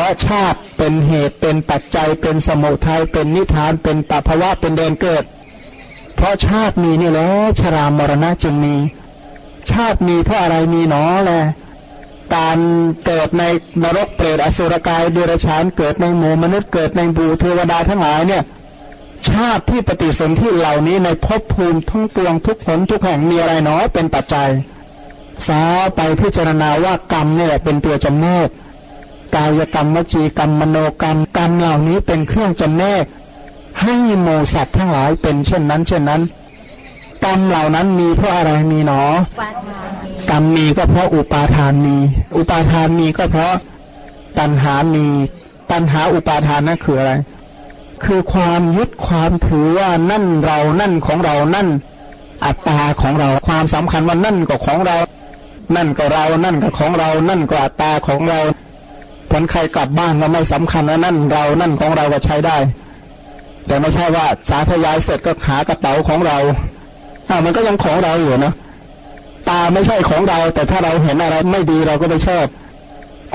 ราะชาติเป็นเหตุเป็นปัจจัยเป็นสมุทัยเป็นนิทานเป็นปัภวะเป็นเดนเกิด เพราะชาติมีนี่แหละชรามรณะจึงมี ชาติมีเพราะอะไรมีหนอแหละการเกิดในนรกเปรตอสุรกายเดรัจฉานเกิดในหมู่มนุษย์เกิดในบูเทวดาทั้งหลายเนี่ย ชาติที่ปฏิสนธิเหล่านี้ในภพภูมิทั้งปวงทุกหนทุกแห่งมีอะไรเนาะเป็นปัจจัยสาไปพิจารณาว่ากรรมนี่แหละเป็นตัวจำแนก กายกรรมวจีกรรมมโนกรรมกรรมเหล่านี้เป็นเครื่องจำแนก ให้โมสัตว์ทั้งหลายเป็นเช่นนั้น เช่นนั้น กรรมเหล่านั้นมีเพราะอะไรมีหนอ กรรมมีก็เพราะอุปาทานมี อุปาทานมีก็เพราะตัณหามี ตัณหาอุปาทานนั่นคืออะไร คือความยึดความถือว่านั่นเรานั่นของเรานั่น อัตตาของเราความสำคัญว่านั่นก็ของเรา นั่นก็เรา นั่นก็ของเรา นั่นก็อัตตาของเรา ผลใครกลับบ้านก็ไม่สำคัญนะนั่นเรานั่นของเราก็ใช้ได้ แต่ไม่ใช่ว่าสาธยายเสร็จก็หากระเป๋าของเราอ้าวมันก็ยังของเราอยู่นะตาไม่ใช่ของเรา แต่ถ้าเราเห็นอะไรไม่ดีเราก็ไม่ชอบ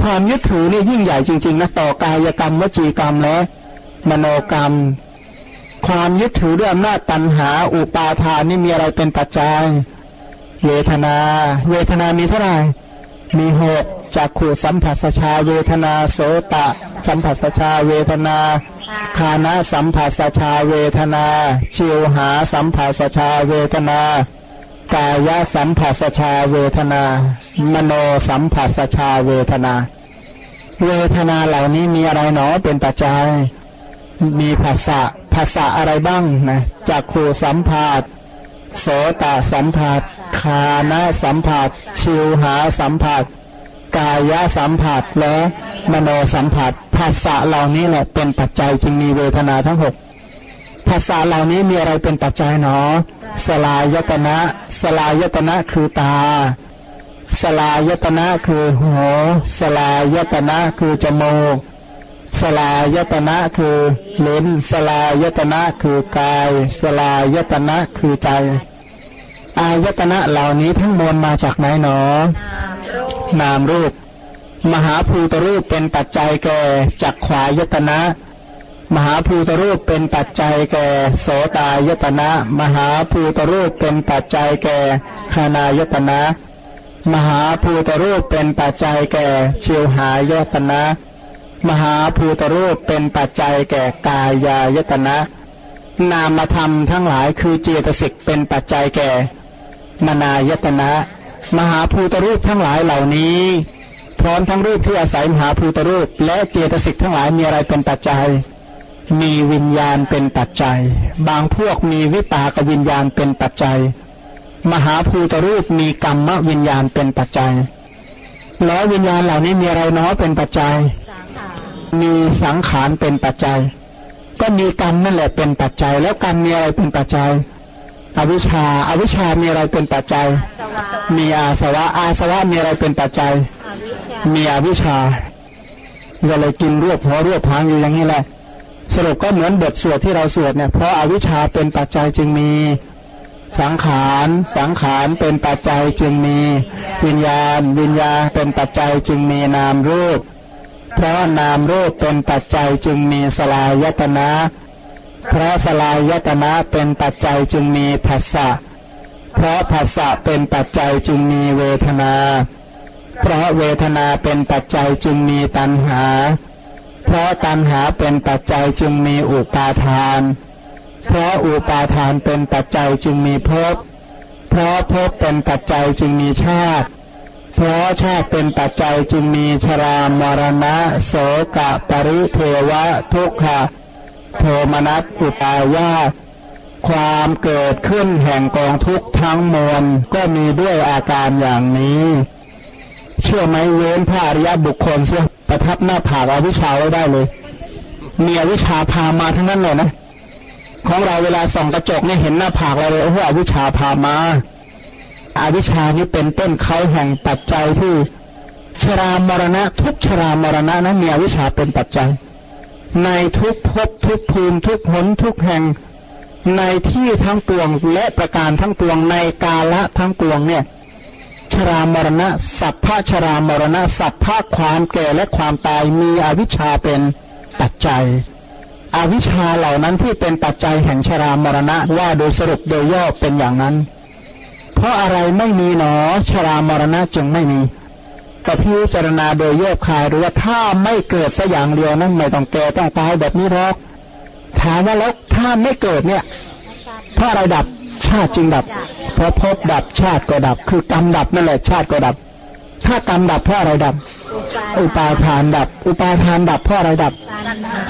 ความยึดถือนี่ยิ่งใหญ่จริง ๆ นะต่อกายกรรมวจีกรรมและมโนกรรม ความยึดถือด้วยอำนาจตัณหา อุปาทานนี่มีอะไรเป็นปัจจัยเวทนา เวทนามีเท่าไหร่ มีหกจากขูสัมผัสชาเวทนาโสตะ สัมผัสชาเวทนาคานะสัมผัสชาเวทนาชิวหาสัมผัสชาเวทนากายสัมผัสชาเวทนา มโนสัมผัสชาเวทนา เวทนาเหล่านี้มีอะไรหนอเป็นปัจจัย มีภาษาภาษาอะไรบ้างนะจากขูสัมผัส โสตสัมผัส คานะสัมผัส ชิวหาสัมผัส กายสัมผัส และมโนสัมผัสภาษาเหล่านี้แหละเป็นปัจจัยจึงมีเวทนาทั้งหกภาษาเหล่านี้มีอะไรเป็นปัจจัยหนอสลายตนะ สลายตนะคือตา สลายตนะคือหู สลายตนะคือจมูก สลายตนะคือลิ้นสลายตนะคือกายสลายตนะคือใจ อายตนะเหล่านี้ทั้งมวลมาจากไหนหนอ นามรูป มหาภูตรูปเป็นปัจจัยแก่จักขวายตนะ มหาภูตรูปเป็นปัจจัยแก่โสตายตนะ มหาภูตรูปเป็นปัจจัยแก่คานายตนะ มหาภูตรูปเป็นปัจจัยแก่ชิวหายตนะ มหาภูตรูปเป็นปัจจัยแก่กายายตนะ นามธรรมทั้งหลายคือเจตสิกเป็นปัจจัยแก่มนายตนะ มหาภูตรูปทั้งหลายเหล่านี้ พร้อมทั้งรูปที่อาศัยมหาภูตรูป และเจตสิกทั้งหลายมีอะไรเป็นปัจจัย มีวิญญาณเป็นปัจจัย บางพวกมีวิปากวิญญาณเป็นปัจจัย มหาภูตรูปมีกรรมวิญญาณเป็นปัจจัย แล้ววิญญาณเหล่านี้มีอะไรน้อเป็นปัจจัย มีสังขารเป็นปัจจัย ก็มีกรรมนั่นแหละเป็นปัจจัย แล้วกรรมมีอะไรเป็นปัจจัย อวิชชาอาวิชชามีอะไรเป็นปัจจัย มีอาสวะอาสวะมีอะไรเป็นปัจจัย มีอวิชชาก็เลยกินรวบหัวรวบหางอยู่อย่างนี้แหละ สรุปก็เหมือนบทสวดที่เราสวดเนี่ยเพราะอาวิชชาเป็นปัจจัยจึงมีสังขารสังขารเป็นปัจจัยจึงมี วิญญาณ วิญญาณเป็นปัจจัยจึงมีนามรูป เพราะนามรูปเป็นปัจจัยจึงมีสลายตนะ เพราะสลายตนะเป็นปัจจัยจึงมีภาษะเพราะภาษะเป็นปัจจัยจึงมีเวทนา เพราะเวทนาเป็นปัจจัยจึงมีตัณหา เพราะตัณหาเป็นปัจจัยจึงมีอุปาทาน เพราะอุปาทานเป็นปัจจัยจึงมีภพ เพราะภพเป็นปัจจัยจึงมีชาติ เพราะชาติเป็นปัจจัยจึงมีชรามรณะ โสกะ ปริเทวะ ทุกขะ โทมนัสอุปายาความเกิดขึ้นแห่งกองทุกทั้งมวลก็มีด้วยอาการอย่างนี้ เชื่อไหมเว้นพระอริยบุคคลเสียประทับหน้าผากอวิชชาไว้ได้เลยมีอวิชชาพามาทั้งนั้นเลยนะ ของเราเวลาส่องกระจกเนี่ยเห็นหน้าผากเราเลยโอ้โหอวิชชาพามา อาวิชานี้เป็นต้นเขาแห่งปัจจัยที่ชรามรณะ ทุกชรามรณะนั้นมีอวิชาเป็นปัจจัย ในทุกภพทุกภูมิทุกหนทุกแห่งในที่ทั้งปวงและประการทั้งปวงในกาละทั้งปวงเนี่ย ชรามรณะ สัพพะชรามรณะ สัพพะความแก่และความตายมีอวิชชาเป็นปัจจัย อวิชชาเหล่านั้นที่เป็นปัจจัยแห่งชรามรณะว่าโดยสรุปโดยย่อเป็นอย่างนั้น ราะอะไรไม่มีหนอชรามรณะจึงไม่มีแต่พิจารณาโดยโยบคายหรือว่าถ้าไม่เกิดสัอย่างเดียวนั้นไม่ต้องแก่ต้องตายแบบนี้หรอกถามว่าแล้วถ้าไม่เกิดเนี่ยเพราะอะไรดับชาติจึงดับ เพราะพบดับชาติก็ดับ คือกรรมดับนั่นแหละชาติก็ดับ ถ้ากรรมดับเพราะอะไรดับ อุปาทานดับ อุปาทานดับเพราะอะไรดับ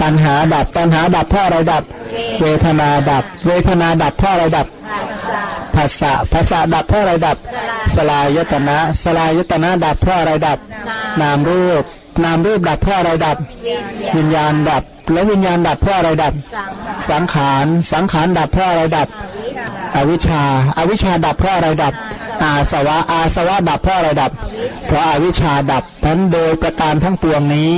ตัณหาดับตัณหาดับเพราะอะไรดับ เวทนาดับ เวทนาดับเพราะอะไรดับ ภาษาภาษาดับเพราะอะไรดับ สลายตนะ สลายตนะดับเพราะอะไรดับ นามรูป นามรูปดับเพราะอะไรดับ วิญญาณดับ แล้ววิญญาณดับเพราะอะไรดับ สังขาร สังขารดับเพราะอะไรดับ อวิชชา อวิชชาดับเพราะอะไรดับ อาสวะ อาสวะดับเพราะอะไรดับ เพราะอาวิชชาดับทั้นโดยประการทั้งปวงนี้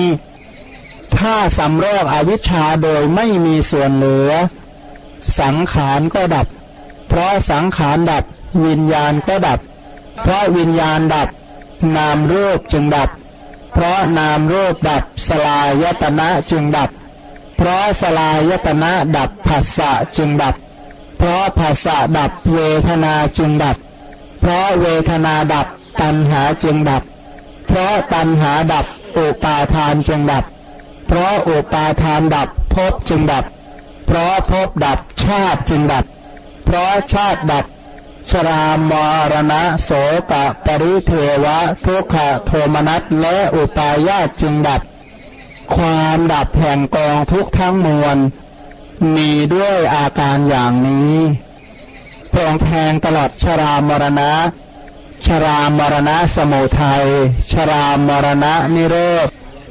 ถ้าสำรอกอวิชชาโดยไม่มีส่วนเหลือ สังขารก็ดับ ราะสังขารดับ วิญญาณก็ดับ เพราะวิญญาณดับ นามรูปจึงดับ เพราะนามรูปดับสลายตนะจึงดับ เพราะสลายตนะดับผัสสะจึงดับ เพราะผัสสะดับเวทนาจึงดับ เพราะเวทนาดับตัณหาจึงดับ เพราะตัณหาดับอุปาทานจึงดับ เพราะอุปาทานดับภพจึงดับ เพราะภพดับชาติจึงดับ เพราะชาติดับชรามรณะโสกะปริเทวะ ทุกขโทมนัสและอุปาญาตจึงดับ ความดับแห่งกองทุกทั้งมวล มีด้วยอาการอย่างนี้พรองแทงตลอดชรามรณะ ชรามรณะสมุทัย ชรามรณะนิโรธ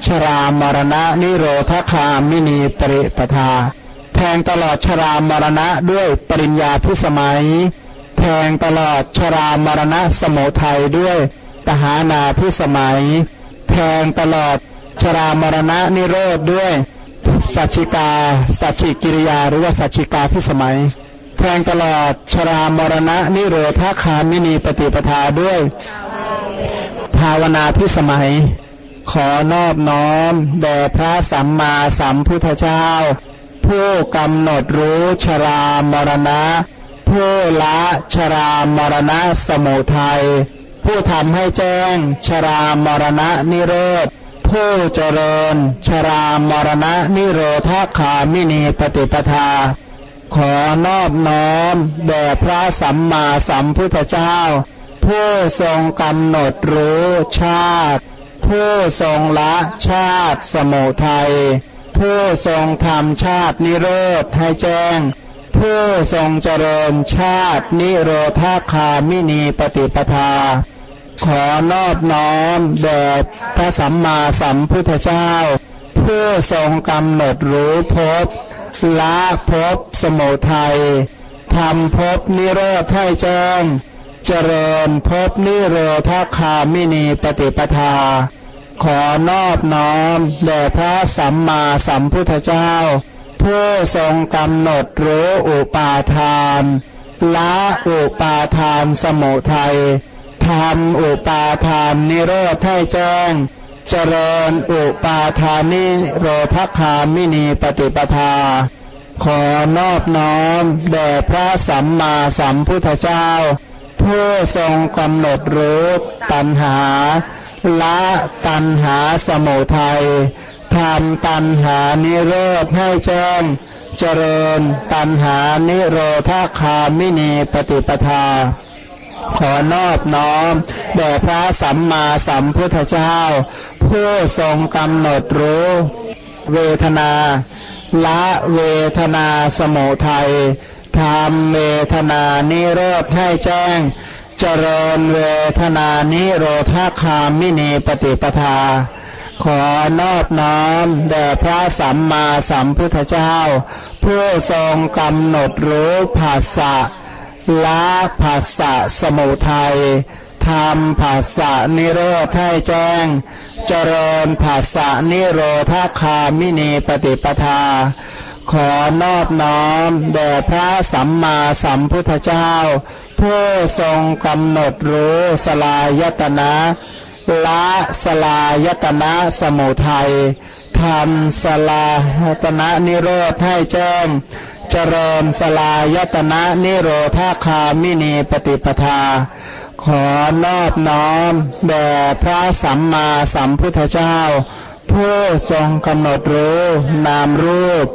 ชรามรณะนิโรธคามินีปริปทา แทงตลอดชรามรณะด้วยปริญญาพิสมัย แทงตลอดชรามรณะสมุทัยด้วยปหานาพิสมัย แทงตลอดชรามรณะนิโรธด้วยสัจฉิกาสัจฉิกิริยาหรือว่าสัจฉิกาพิสมัย แทงตลอดชรามรณะนิโรธาคามินีปฏิปทาด้วย ภาวนาพิสมัย ขอนอบน้อมแด่พระสัมมาสัมพุทธเจ้า ผู้กำหนดรู้ชรามรณะ ผู้ละชรามรณะสมุทัย ผู้ทำให้แจ้งชรามรณะนิโรธ ผู้เจริญชรามรณะนิโรธาคามินีปฏิปทา ขอนอบน้อมแด่พระสัมมาสัมพุทธเจ้า ผู้ทรงกำหนดรู้ชาติ ผู้ทรงละชาติสมุทัย ผู้ทรงทำชาตินิโรธให้แจ้ง ผู้ทรงเจริญชาตินิโรธาคามินีปฏิปทา ขอนอบน้อมแด่พระสัมมาสัมพุทธเจ้า ผู้ทรงกำหนดรู้ภพละภพสมุทัยทำภพนิโรธให้แจ้ง เจริญภพนิโรธาคามินีปฏิปทา ขอนอบน้อมแด่พระสัมมาสัมพุทธเจ้า ผู้ทรงกำหนดรู้อุปาทานละอุปาทานสมุทัยทำอุปาทานนิโรธให้แจ้ง เจริญอุปาทานิโรธคามินีปฏิปทา ขอนอบน้อมแด่พระสัมมาสัมพุทธเจ้า ผู้ทรงกำหนดรู้ตัณหา ละตัณหาสมุทัยทำตัณหานิโรธให้แจ้งเจริญตัณหานิโรธาคามินีปฏิปทา ขอนอบน้อมแด่พระสัมมาสัมพุทธเจ้า ผู้ทรงกำหนดรู้ เวทนาละเวทนาสมุทัยทำเวทนานิโรธให้แจ้ง เจริญเวทนานิโรธาคามินีปฏิปทา ขอนอบน้อมแด่พระสัมมาสัมพุทธเจ้า ผู้ทรงกำหนดรู้ภาษะละภาษะสมุทัยทำภาษะนิโรธให้แจ้ง เจริญภาษะนิโรธาคามินีปฏิปทาขอนอบน้อมแด่พระสัมมาสัมพุทธเจ้า ผู้ทรงกำหนดรู้สลายตนะละสลายตนะสมุทัยทำสลายตนะนิโรธให้แจ้งเจริญสลายตนะนิโรธาคามินีปฏิปทา ขอนอบน้อมแด่พระสัมมาสัมพุทธเจ้า ผู้ทรงกำหนดรู้ นามรูป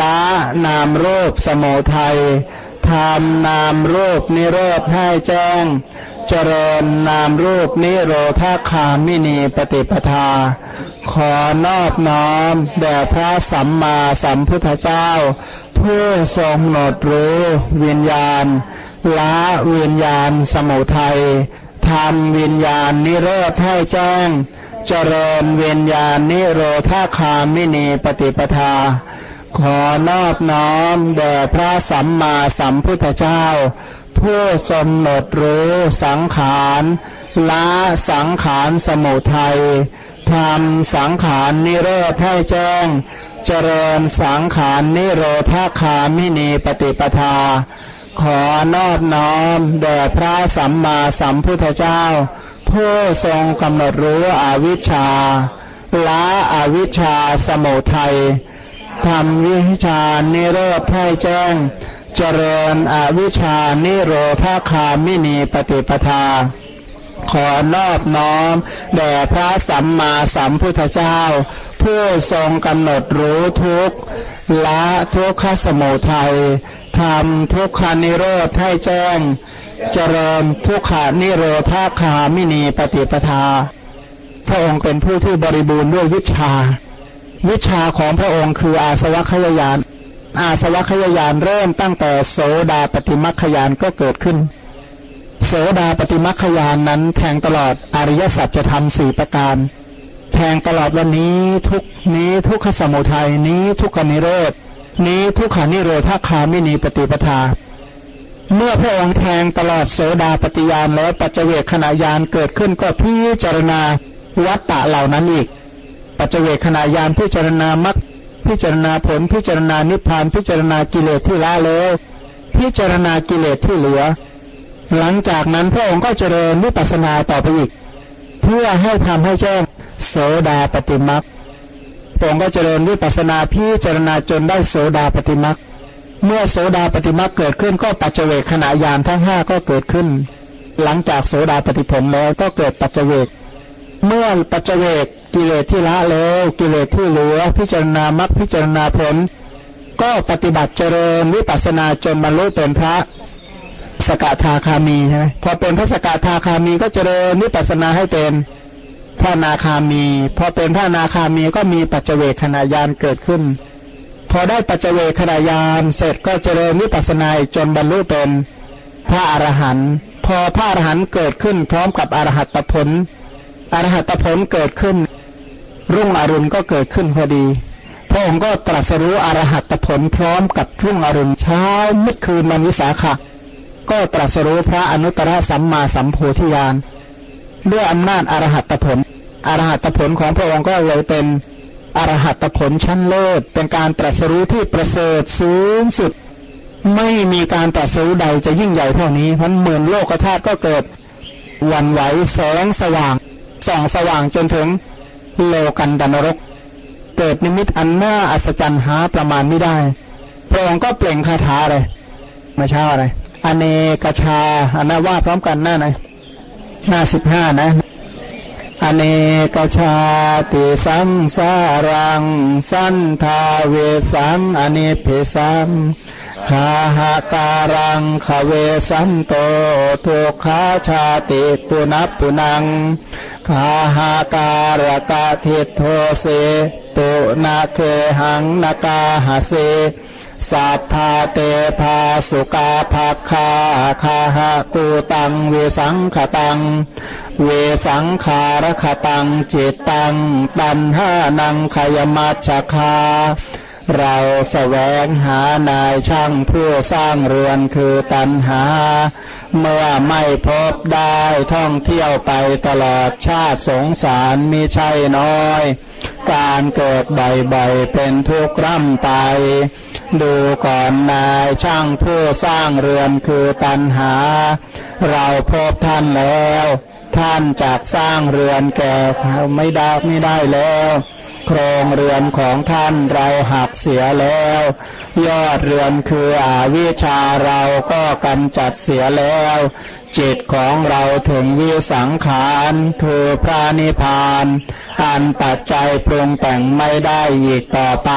ละนามรูปสมุทัย ทำนามรูปนิโรธให้แจ้ง เจริญนามรูปนิโรธาคามินีปฏิปทา ขอนอบน้อมแด่พระสัมมาสัมพุทธเจ้า ผู้ทรงหนดรู้วิญญาณละวิญญาณสมุทัยทำวิญญาณนิโรธให้แจ้ง เจริญวิญญาณนิโรธาคามินีปฏิปทา ขอนอบน้อมแด่พระสัมมาสัมพุทธเจ้า ผู้ทรงหนดรู้สังขารละสังขารสมุทัยทำสังขารนิโรธให้แจ้ง เจริญสังขารนิโรธาคามินีปฏิปทา ขอนอบน้อมแด่พระสัมมาสัมพุทธเจ้า ผู้ทรงกำหนดรู้อวิชชาละอวิชชาสมุทัย ทำวิชานิโรธให้แจ้ง เจริญอวิชานิโรธาคามินีปฏิปทา ขอนอบน้อม แด่พระสัมมาสัมพุทธเจ้า ผู้ทรงกำหนดรู้ทุกละทุกขสมุทัยทำทุกขานิโรธให้แจ้ง เจริญทุกขานิโรธาคามินีปฏิปทา พระองค์เป็นผู้ที่บริบูรณ์ด้วยวิชา วิชาของพระองค์คืออาสวัคยายาน อาสวัคยายานเริ่มตั้งแต่โสดาปฏิมัคคยานก็เกิดขึ้น โสดาปฏิมัคคยานนั้นแทงตลอดอริยสัจจะทำสี่ประการ แทงตลอดวันนี้ทุกนี้ทุกขสมุทัยนี้ทุกขนิโรธนี้ทุกขานิโรธาคาไม่มีปฏิปทา เมื่อพระองค์แทงตลอดโสดาปฏิยานแล้วปัจเจกขณะยานเกิดขึ้นก็พิจารณาวัตตะเหล่านั้นอีก ปัจเจกขณะยานพิจารณามรรคพิจารณาผลพิจารณานิพพานพิจารณากิเลสที่ละแล้วพิจารณากิเลสที่เหลือ หลังจากนั้นพระองค์ก็เจริญวิปัสสนาต่อไปอีก เพื่อให้ทำให้แจ้งโสดาปฏิมักพระองค์ก็เจริญวิปัสสนาพิจารณาจนได้โสดาปฏิมักเมื่อโสดาปฏิมักเกิดขึ้นก็ปัจเจกขณะยานทั้งห้าก็เกิดขึ้น หลังจากโสดาปฏิผลแล้วก็เกิดปัจเจก เมื่อปัจเจกกิเลสที่ละแล้วกิเลสที่เหลือ พิจารณามรรคพิจารณาผล ก็ปฏิบัติเจริญวิปัสนาจนบรรลุเป็นพระสกทาคามีใช่ไหมพอเป็นพระสกทาคามีก็เจริญวิปัสนาให้เป็นพระนาคามี พอเป็นพระนาคามีก็มีปัจเจกขณะยานเกิดขึ้น พอได้ปัจเจกขณะยานเสร็จก็เจริญวิปัสนาจนบรรลุเป็นพระอรหันต์พอพระอรหันต์เกิดขึ้นพร้อมกับอรหัตผล อรหัตผลเกิดขึ้น รุ่งอรุณก็เกิดขึ้นพอดี พระองค์ก็ตรัสรู้อรหัตผลพร้อมกับรุ่งอรุณเช้ามืดคืนมันวิสาขะก็ตรัสรู้พระอนุตตรสัมมาสัมโพธิญาณด้วยอำนาจอรหัตผลอรหัตผลของพระองค์ก็เลยเป็นอรหัตผลชั้นเลิศเป็นการตรัสรู้ที่ประเสริฐสูงสุด ไม่มีการตรัสรู้ใดจะยิ่งใหญ่เท่านี้เพราะเหมือนโลกธาตุก็เกิดวันไหวแสงสว่าง ส่องสว่างจนถึงโลกันดานรก เกิดนิมิตอันน่าอัศจรรย์หาประมาณไม่ได้ พระองค์ก็เปล่งคาถาเลยม่ใช่อะไรอเนกชาอันนาว่าพร้อมกันหน้าไหนหน้าสิบห้านะอเนกชาติสังสารัง สันทาเวสังอเนเพสัง คาหาการังขเวสันโตทุกขาชาติปุนับปุนังคาหาการกาทิโทเสตุนาเคหังนากาหาเสสัพพาเตภาสุกาภาคาคาหากูตังเวสังขตัง เวสังขารขตังจิตตัง ตันหานังขยมัชคา เราแสวงหานายช่างผู้สร้างเรือนคือตันหา เมื่อไม่พบได้ท่องเที่ยวไปตลอดชาติสงสารมีใช่น้อย การเกิดบ่อยๆเป็นทุกข์ร่ำไป ดูก่อนนายช่างผู้สร้างเรือนคือตันหา เราพบท่านแล้ว ท่านจากสร้างเรือนแก่เขาไม่ได้ไม่ได้แล้ว ครงเรือนของท่านเราหักเสียแล้ว ยอดเรือนคืออาวิชาเราก็กำจัดเสียแล้ว จิตของเราถึงวิสังขารคือพระนิพพานอันปัจจัยปรุงแต่งไม่ได้อีกต่อไป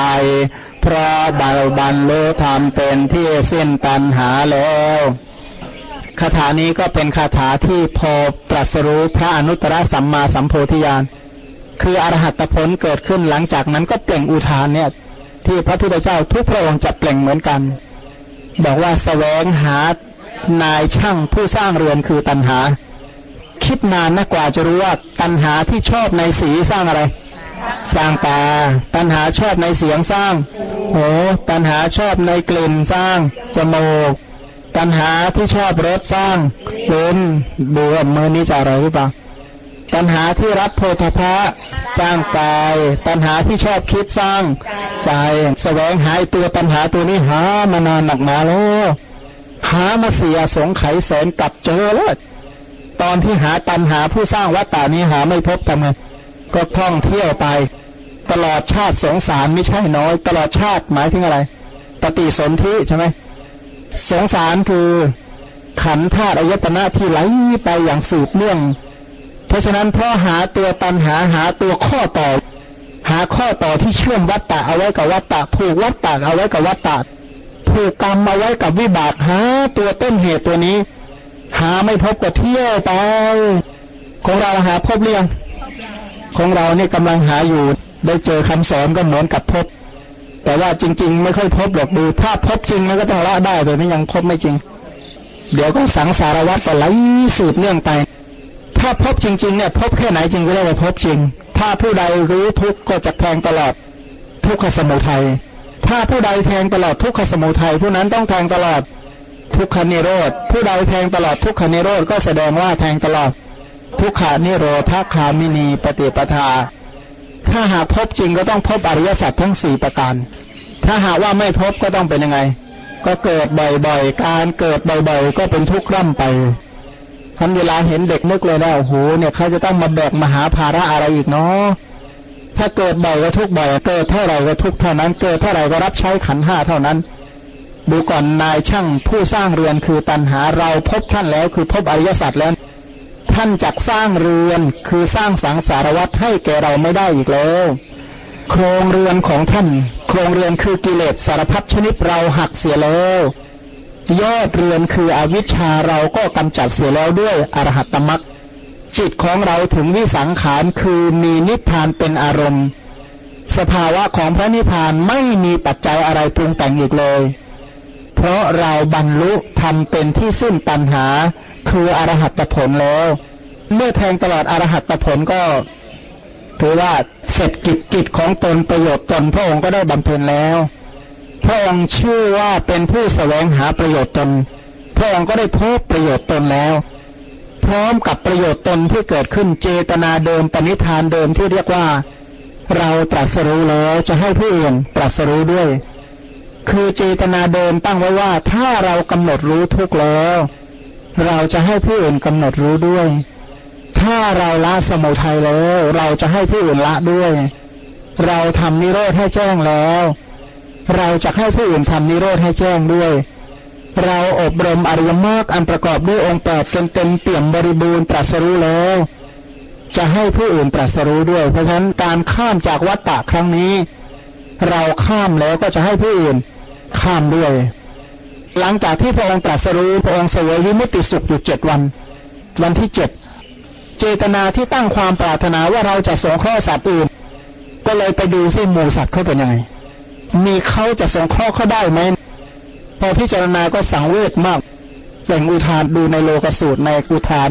เพราะบาลบรรลุธรรมเป็นที่สิ้นตัณหาแล้วคาถานี้ก็เป็นคาถาที่พอตรัสรู้พระอนุตตรสัมมาสัมโพธิญาณ คืออรหัตผลเกิดขึ้นหลังจากนั้นก็เปล่งอุทานเนี่ย ที่พระพุทธเจ้าทุกพระองค์จะเปล่งเหมือนกัน บอกว่าสแสวงหานายช่างผู้สร้างเรือนคือตัณหา คิดนานนะกกว่าจะรู้ว่าตัณหาที่ชอบในสีสร้างอะไร สร้างตาตัณหาชอบในเสียงสร้างโอ้ตัณหาชอบในกลิ่นสร้างจมูกตัณหาที่ชอบรสสร้างลิ้นดูว่ามือนี้จะอะไรหรือเปล่า ตัณหาที่รับโพธพะสร้างกาย ตัณหาที่ชอบคิดสร้างใจแสวงหายตัวตัณหาตัวนี้หามานานหนักหนาแล้วหามาเสียสงไขแสนกับเจอแล้วตอนที่หาตันหาผู้สร้างวัตตานี้หาไม่พบทำไงก็ท่องเที่ยวไป ตลอดชาติสงสารไม่ใช่น้อย ตลอดชาติหมายถึงอะไรปฏิสนธิใช่ไหมสงสารคือขันธาตุอายตนะที่ไหลไปอย่างสืบเนื่อง ราะฉะนั้นเพราะหาตัวตันหาหาตัวข้อต่อ หาข้อต่อที่เชื่อมวัตตะเอาไว้กับวัตตะผูกวัตตะเอาไว้กับวัตตะผูกกรรมมาไว้กับวิบากหาตัวต้นเหตุตัวนี้ หาไม่พบก็เที่ยวไปของเราหาพบเรียงของเราเนี่ยกำลังหาอยู่ ได้เจอคำสอนก็เหมือนกับพบ แต่ว่าจริง ๆ ไม่ค่อยพบหรอกดูถ้าพบจริงมันก็ต้องละได้แต่นี่ยังพบไม่จริง เดี๋ยวก็สังสารวัตรก็ไหลสืบเนื่องไป ถ้าพบจริง ๆ เนี่ย พบแค่ไหนจริงก็เรียกว่าพบจริง ถ้าผู้ใดรู้ทุกข์ก็จะแทงตลอดทุกขสมุทัย ถ้าผู้ใดแทงตลอดทุกขสมุทัยผู้นั้นต้องแทงตลอดทุกขนิโรธ ผู้ใดแทงตลอดทุกขนิโรธก็แสดงว่าแทงตลอดทุกขานิโรธาคามินีปฏิปทา ถ้าหากพบจริงก็ต้องพบอริยสัจทั้งสี่ประการ ถ้าหากว่าไม่พบก็ต้องเป็นยังไง ก็เกิดบ่อยๆ การเกิดบ่อยๆ ก็เป็นทุกข์ร่ำไป ทันเวลาเห็นเด็กนึกเลยนะโอ้โหเนี่ยเขาจะต้องมาแบกมหาภาระอะไรอีกเนาะถ้าเกิดบ่อยก็ทุกบ่อยเกิดเท่าไหร่ก็ทุกเท่านั้น เกิดเท่าไหร่ก็รับใช้ขันห้าเท่านั้น ดูก่อนนายช่างผู้สร้างเรือนคือตันหาเราพบท่านแล้วคือพบอริยสัจแล้ว ท่านจักสร้างเรือนคือสร้างสังสารวัตให้แก่เราไม่ได้อีกแล้ว โครงเรือนของท่าน โครงเรือนคือกิเลสสารพัดชนิดเราหักเสียแล้ว ยอดเรือนคืออวิชชาเราก็กำจัดเสียแล้วด้วยอรหัตตมรักจิตของเราถึงวิสังขารคือมีนิพพานเป็นอารมณ์ สภาวะของพระนิพพานไม่มีปัจจัยอะไรปรุงแต่งอีกเลย เพราะเราบรรลุทำเป็นที่สิ้นปัญหา คืออรหัตผลแล้ว เมื่อแทงตลอดอรหัตผลก็ถือว่าเสร็จกิจกิจของตนประโยชน์ตนพระองค์ก็ได้บำเพ็ญแล้ว พระองค์ชื่อว่าเป็นผู้แสวงหาประโยชน์ตน พระองค์ก็ได้พบประโยชน์ตนแล้ว พร้อมกับประโยชน์ตนที่เกิดขึ้นเจตนาเดิมปณิธานเดิมที่เรียกว่าเราตรัสรู้แล้วจะให้ผู้อื่นตรัสรู้ด้วย คือเจตนาเดิมตั้งไว้ว่าถ้าเรากำหนดรู้ทุกแล้ว เราจะให้ผู้อื่นกำหนดรู้ด้วย ถ้าเราละสมุทัยแล้ว เราจะให้ผู้อื่นละด้วย เราทำนิโรธให้แจ้งแล้ว เราจะให้ผู้อื่นทำนิโรธให้แจ้งด้วย เราอบรมอริยมรรคอันประกอบด้วยองค์แปดจนเต็มเปี่ยมบริบูรณ์ตรัสรู้แล้ว จะให้ผู้อื่นตรัสรู้ด้วย เพราะฉะนั้นการข้ามจากวัฏฏะครั้งนี้ เราข้ามแล้วก็จะให้ผู้อื่นข้ามด้วย หลังจากที่พระองค์ตรัสรู้พระองค์เสวยวิมุตติสุขอยู่เจ็ดวัน วันที่เจ็ดเจตนาที่ตั้งความปรารถนาว่าเราจะสงเคราะห์สัตว์อื่น ก็เลยไปดูซิหมูสัตว์เขาเป็นยังไง มีเขาจะสงเคราะห์เขาได้ไหมพอพิจารณาก็สังเวชมากแบ่งอุทานดูในโลกสูตรในอุทาน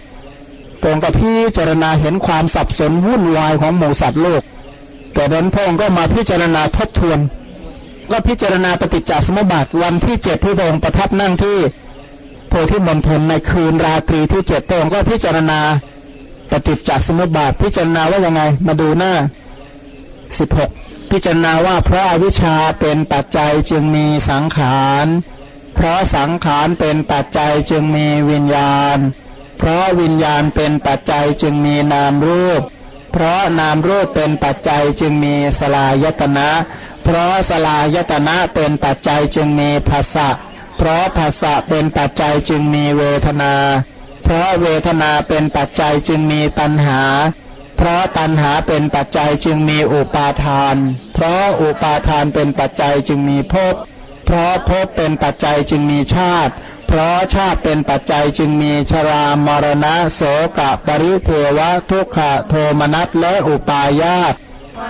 ตรงกับพิจารณาเห็นความสับสนวุ่นวายของหมู่สัตว์โลก แต่เดินพงก็มาพิจารณาทบทวนก็พิจารณาปฏิจจสมุปบาทวันที่เจ็ดที่พระองค์ประทับนั่งที่โพธิมณฑลในคืนราตรีที่เจ็ดพระองค์ก็พิจารณาปฏิจจสมุปบาทพิจารณาว่ายังไง มาดูหน้าสิบหก พิจารณาว่าเพราะอาวิชชาเป็นปัจจัยจึงมีสังขาร เพราะสังขารเป็นปัจจัยจึงมีวิญญาณ เพราะวิญญาณเป็นปัจจัยจึงมีนามรูป เพราะนามรูปเป็นปัจจัยจึงมีสลายตนะ เพราะสลายตนะเป็นปัจจัยจึงมีภาษะเพราะภาษะเป็นปัจจัยจึงมีเวทนา เพราะเวทนาเป็นปัจจัยจึงมีตัณหา เพราะตัณหาเป็นปัจจัยจึงมีอุปาทาน เพราะอุปาทานเป็นปัจจัยจึงมีภพ เพราะภพเป็นปัจจัยจึงมีชาติ เพราะชาติเป็นปัจจัยจึงมีชรามรณะโสกะปริเทวะทุกขะโทมนัสและอุปาญาต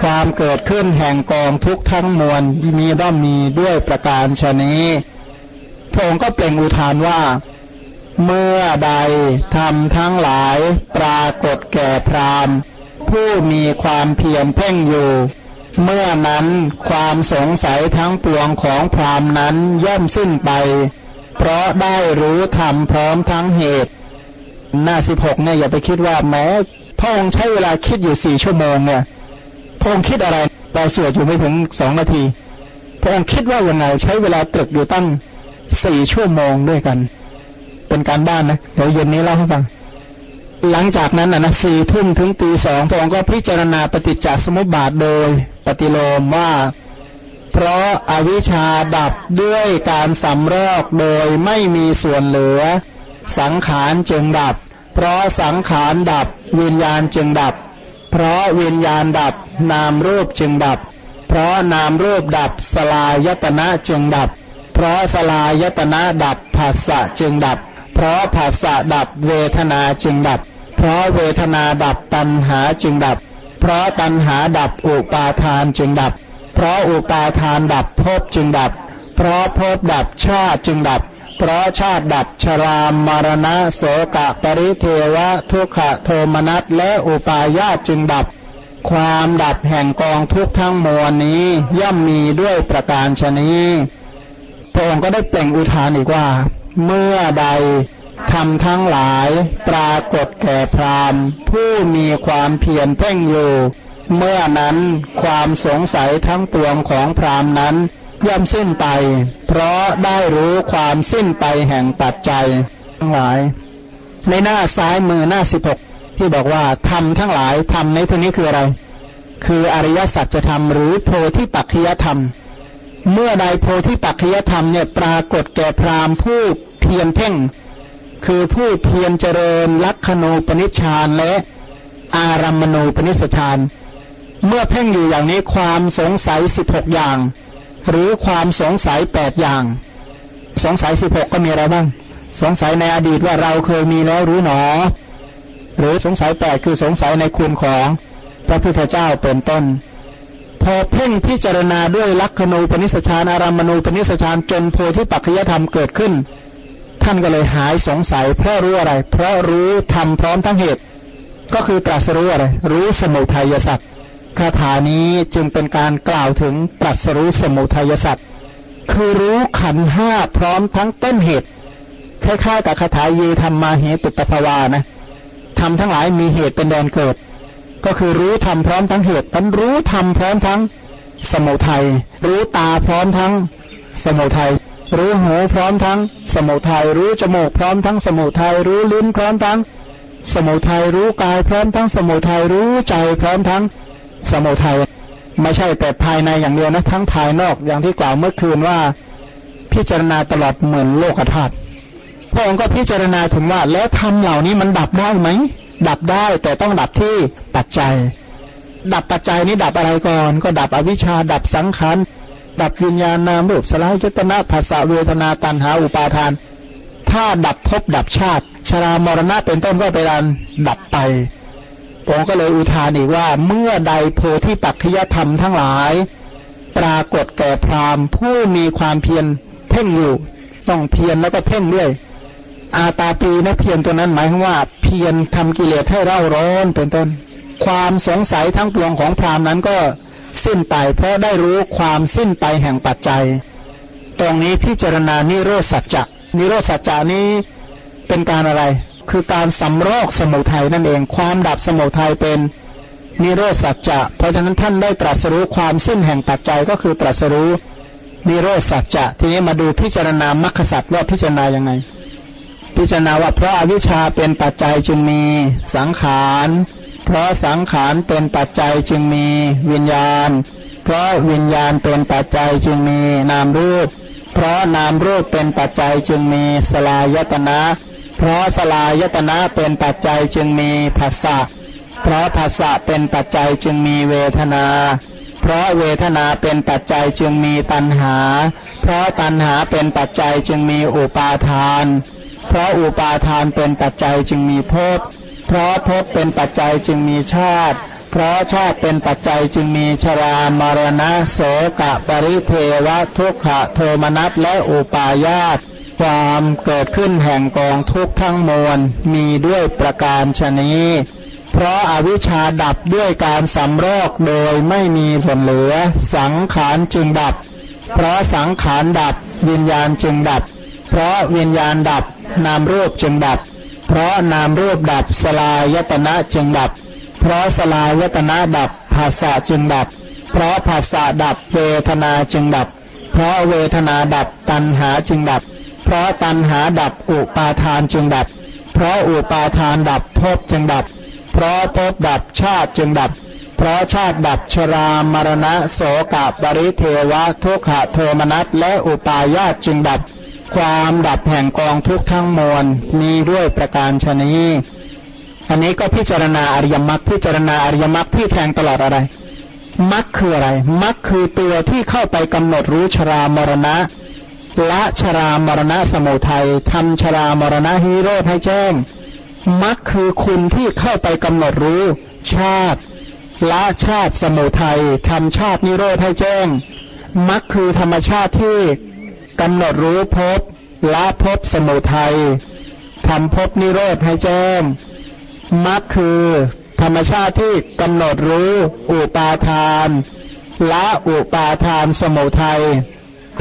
ความเกิดขึ้นแห่งกองทุกทั้งมวลมีด้อมมีด้วยประการชนี้พระองค์ก็เปล่งอุทานว่า เมื่อใดทำทั้งหลายปรากฏแก่พราม ผู้มีความเพียรเพ่งอยู่ เมื่อนั้นความสงสัยทั้งปวงของพรามนั้นย่อมสิ้นไป เพราะได้รู้ธรรมพร้อมทั้งเหตุ หน้าสิบหกเนี่ยอย่าไปคิดว่าแม้พระองค์ใช้เวลาคิดอยู่สี่ชั่วโมงเนี่ยพระองค์คิดอะไรเราสวดอยู่ไม่ถึงสองนาทีพระองค์คิดว่ายังไงใช้เวลาตรึกอยู่ตั้งสี่ชั่วโมงด้วยกัน เป็นการบ้านนะเดี๋ยวเย็นนี้เล่าให้ฟัง หลังจากนั้นนะสี่ทุ่มถึงตีสองพระองค์ก็พิจารณาปฏิจจสมุปบาทโดยปฏิโลมว่า เพราะอาวิชชาดับด้วยการสำรอกโดยไม่มีส่วนเหลือ สังขารจึงดับ เพราะสังขารดับวิญญาณจึงดับ เพราะวิญญาณดับ นามรูปจึงดับ เพราะนามรูปดับสลายตนะจึงดับ เพราะสลายตนะดับภาษะจึงดับ เพราะภาษะดับเวทนาจึงดับ เพราะเวทนาดับตัณหาจึงดับ เพราะตัณหาดับอุปาทานจึงดับ เพราะอุปาทานดับภพจึงดับ เพราะภพดับชาติจึงดับ เพราะชาติดับชรามรณะโสกะปริเทวะทุกขโทมนัสและอุปาญาจึงดับ ความดับแห่งกองทุกทั้งมวลนี้ย่อมมีด้วยประการชนี้พระองค์ก็ได้เปล่งอุทานอีกว่า เมื่อใดทำทั้งหลายปรากฏแก่พรามผู้มีความเพียรเพ่งอยู่ เมื่อนั้นความสงสัยทั้งปวงของพรามนั้น ย่อมสิ้นไป เพราะได้รู้ความสิ้นไปแห่งปัจจัย ทั้งหลาย ในหน้าซ้ายมือหน้าสิบหกที่บอกว่าทำทั้งหลายทำในที่นี้คืออะไร คืออริยสัจธรรมหรือโพธิปัจจยธรรม เมื่อใดโพธิปัจจยธรรมเนี่ยปรากฏแก่พรามผู้ เพียรเพ่ง คือผู้เพียรเจริญลักขณูปนิชฌานและอารัมมณูปนิสฌานเมื่อเพ่งอยู่อย่างนี้ความสงสัยสิบหกอย่าง หรือความสงสัยแปดอย่าง สงสัยสิบหกก็มีอะไรบ้าง สงสัยในอดีตว่าเราเคยมีแล้วหรือหนอ หรือสงสัยแปดคือสงสัยในคุณของพระพุทธเจ้าเป็นต้น พอเพ่งพิจารณาด้วยลักขณูปนิสชานอารามณูปนิสชานจนโพธิปัจจยธรรมเกิดขึ้น ท่านก็เลยหายสงสัย เพราะรู้อะไร เพราะรู้ทำพร้อมทั้งเหตุ ก็คือตรัสรู้อะไร รู้สมุทัยสัตว์คาถานี้จึงเป็นการกล่าวถึงตรัสรู้สมุทัยสัตว์คือรู้ขันห้าพร้อมทั้งต้นเหตุคล้ายๆกับคาถาเยธรรมมาเหตุตภาวานะทำทั้งหลายมีเหตุเป็นแดนเกิด ก็คือรู้ทำพร้อมทั้งเหตุมันรู้ทำพร้อมทั้งสมุทัยรู้ตาพร้อมทั้งสมุทัย รู้หูพร้อมทั้งสมุทัยรู้จมูกพร้อมทั้งสมุทัยรู้ลิ้นพร้อมทั้ง สมุทัยรู้กายพร้อมทั้งสมุทัยรู้ใจพร้อมทั้งสมุทัยไม่ใช่แต่ภายในอย่างเดียวนะทั้งภายนอกอย่างที่กล่าวเมื่อคืนว่า พิจารณาตลอดเหมือนโลกธาตุพระองค์ก็พิจารณาถึงว่า แล้วธรรมเหล่านี้มันดับได้ไหมดับได้แต่ต้องดับที่ปัจจัย ดับปัจจัยนี้ดับอะไรก่อน ก็ดับอวิชชาดับสังขาร ดับวิญญาณนามรูปสลายจตนาภาษาเวทนาตันหาอุปาทาน ถ้าดับภพดับชาติ ชรามรณะเป็นต้นก็ไปดันดับไปผมก็เลยอุทานอีกว่า เมื่อใดโพธิปัจขยธรรมทั้งหลาย ปรากฏแก่พรามผู้มีความเพียรเพ่งอยู่ต้องเพียรแล้วก็เพ่งด้วยอาตาปีนักเพียรตัวนั้นหมายถึงว่า เพียรทำกิเลสให้เร่าร้อนเป็นต้น ความสงสัยทั้งปวงของพรามนั้นก็ สิ้นไป เพราะได้รู้ความสิ้นไปแห่งปัจจัย ตรงนี้พิจารณานิโรสัจจะนิโรสัจจานี้เป็นการอะไร คือการสำรอกสมุทัยนั่นเอง ความดับสมุทัยเป็นนิโรธสัจจะ เพราะฉะนั้นท่านได้ตรัสรู้ความสิ้นแห่งปัจจัยก็คือตรัสรู้นิโรธสัจจะ ทีนี้มาดูพิจารณามรรคสัจว่าพิจารณายังไง พิจารณาว่าเพราะอาวิชชาเป็นปัจจัยจึงมีสังขาร เพราะสังขารเป็นปัจจัยจึงมีวิญญาณ เพราะวิญญาณเป็นปัจจัยจึงมีนามรูป เพราะนามรูปเป็นปัจจัยจึงมีสลายตนะ เพราะสลายตนะเป็นปัจจัยจึงมีภาษะเพราะภาษะเป็นปัจจัยจึงมีเวทนา เพราะเวทนาเป็นปัจจัยจึงมีตัณหา เพราะตัณหาเป็นปัจจัยจึงมีอุปาทาน เพราะอุปาทานเป็นปัจจัยจึงมีภพ เพราะภพเป็นปัจจัยจึงมีชาติ เพราะชาติเป็นปัจจัยจึงมีชรามรณะโสกะปริเทวะทุกขะโทมนัสและอุปาญาตความเกิดขึ้นแห่งกองทุกทั้งมวลมีด้วยประการชนี้ เพราะอาวิชชาดับด้วยการสำรอกโดยไม่มีส่วนเหลือ สังขารจึงดับ เพราะสังขารดับ วิญญาณจึงดับ เพราะวิญญาณดับ นามรูปจึงดับ เพราะนามรูปดับสลายตนะจึงดับ เพราะสลายตนะดับภาษาจึงดับ เพราะภาษาดับเวทนาจึงดับ เพราะเวทนาดับตัณหาจึงดับ เพราะตัณหาดับอุปาทานจึงดับ เพราะอุปาทานดับภพจึงดับ เพราะภพดับชาติจึงดับ เพราะชาติดับชรามรณะโสกาบริเทวะทุกขโทมนัสและอุปาญาตจึงดับ ความดับแห่งกองทุกทั้งมวลมีด้วยประการชนีอันนี้ก็พิจารณาอริยมรรคพิจารณาอริยมรรคที่แทงตลอดอะไรมรรคคืออะไรมรรคคือตัวที่เข้าไปกำหนดรู้ชรามรณะละชรามรณะสมุทัยทำชรามรณะฮิโรธให้แจ้งมักคือคุณที่เข้าไปกำหนดรู้ ชาติละชาติสมุทัยทำชาตินิโรธให้แจ้งมักคือธรรมชาติที่ กำหนดรู้พบละพบสมุทัยทำพบนิโรธให้แจ้งมักคือ ธรรมชาติที่กำหนดรู้อุปาทานละอุปาทานสมุทัย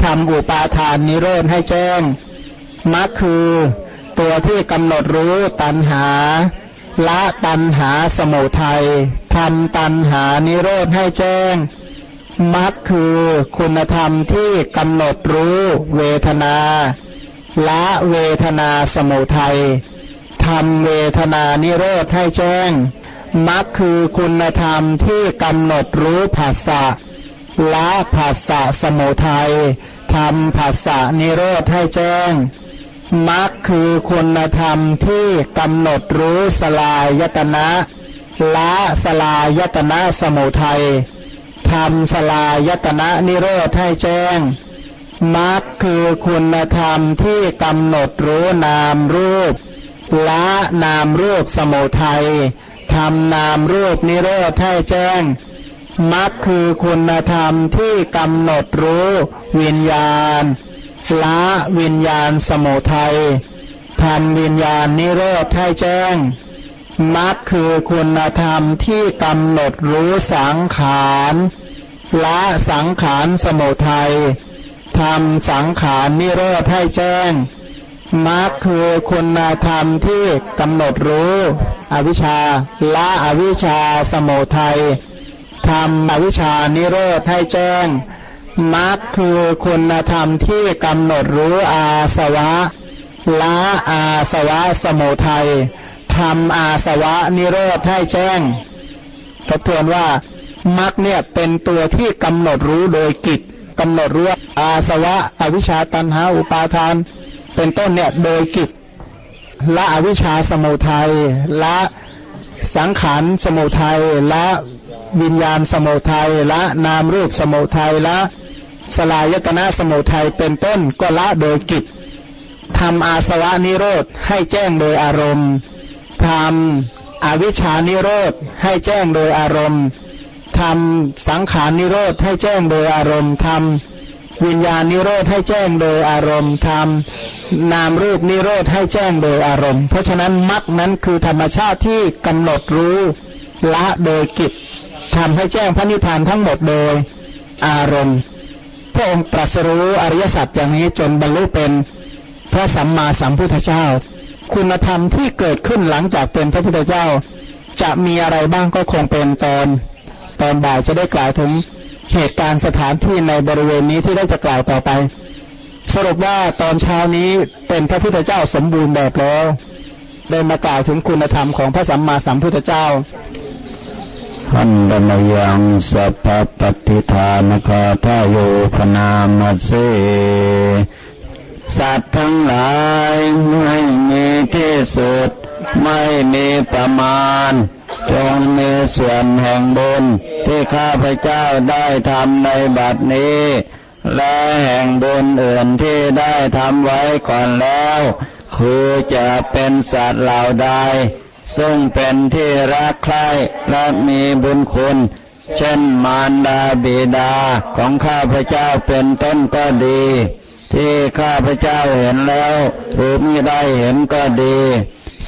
ทำอุปาทานนิโรธให้แจ้งมักคือ ตัวที่กำหนดรู้ตัณหาละตัณหาสมุทัยทำตัณหานิโรธให้แจ้ง มักคือคุณธรรมที่กำหนดรู้เวทนาละเวทนาสมุทัยทำเวทนานิโรธให้แจ้งมักคือคุณธรรมที่กำหนดรู้ภาษะละภาษะสมุทัยทำภาษะนิโรธให้แจ้งมรรคคือคุณธรรมที่กำหนดรู้สลายตนะละสลายตนะสมุทัย ทำสลายตนะนิโรธให้แจ้งมรรคคือคุณธรรมที่กำหนดรู้นามรูป ละนามรูปสมุทัยทำนามรูปนิโรธให้แจ้งมรรคคือคุณธรรมที่กำหนดรู้วิญญาณ ละวิญญาณสมุทัยทำวิญญาณนิโรธให้แจ้ง มรรคคือคุณธรรมที่กำหนดรู้สังขารละสังขารสมุทัยทำสังขารนิโรธให้แจ้งมรรคคือคุณธรรมที่กำหนดรู้ อวิชชาละอวิชชาสมุทัยทำอวิชชานิโรธให้แจ้งมรรคคือคุณธรรมที่กำหนดรู้อาสวะละอาสวะสมุทัย ทำอาสวะนิโรธให้แจ้ง ทบทวนว่ามรรคเนี่ยเป็นตัวที่กำหนดรู้โดยกิจกำหนดรู้อาสวะ อวิชชาตันหาอุปาทาน เป็นต้นเนี่ยโดยกิจละอวิชชาสมุทัยละสังขารสมุทัยละวิญญาณสมุทัยละนามรูปสมุทัยละสลายตนะสมุทัยเป็นต้นก็ละโดยกิจทำอาสวะนิโรธให้แจ้งโดยอารมณ์ ทำอวิชานิโรธให้แจ้งโดยอารมณ์ทำสังขารนิโรธให้แจ้งโดยอารมณ์ทำวิญญาณนิโรธให้แจ้งโดยอารมณ์ทำนามรูปนิโรธให้แจ้งโดยอารมณ์ เพราะฉะนั้นมรรคนั้นคือธรรมชาติที่กำหนดรู้ละโดยกิจทำให้แจ้งพระนิพพานทั้งหมดโดยอารมณ์พระองค์ตรัสรู้อริยสัจอย่างนี้จนบรรลุเป็นพระสัมมาสัมพุทธเจ้า คุณธรรมที่เกิดขึ้นหลังจากเป็นพระพุทธเจ้า จะมีอะไรบ้างก็คงเป็นตอน ตอนบ่ายจะได้กล่าวถึงเหตุการณ์สถานที่ในบริเวณนี้ที่ได้จะกล่าวต่อไป สรุปว่าตอนเช้านี้เป็นพระพุทธเจ้าสมบูรณ์แบบแล้วได้มากล่าวถึงคุณธรรมของพระสัมมาสัมพุทธเจ้าขันดมยังสัพพปฏิทานคาทาโยพนามาเส สัตว์ทั้งหลายไม่มีที่สุด ไม่มีประมาณ จงมีส่วนแห่งบุญที่ข้าพเจ้าได้ทำในบัดนี้ และแห่งบุญอื่นที่ได้ทำไว้ก่อนแล้ว คือจะเป็นสัตว์เหล่าใด ซึ่งเป็นที่รักใคร่และมีบุญคุณเช่นมารดาบิดาของข้าพเจ้าเป็นต้นก็ดี ที่ข้าพเจ้าเห็นแล้ว หรือไม่ได้เห็นก็ดี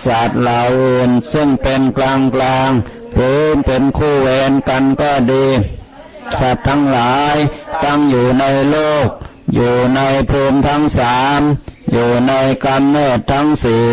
สัตว์เหล่าอื่นซึ่งเป็นกลางกลางหรือเป็นคู่เวรกันก็ดีสัตว์ทั้งหลายตั้งอยู่ในโลก อยู่ในภูมิทั้งสาม อยู่ในกำเนิดทั้งสี่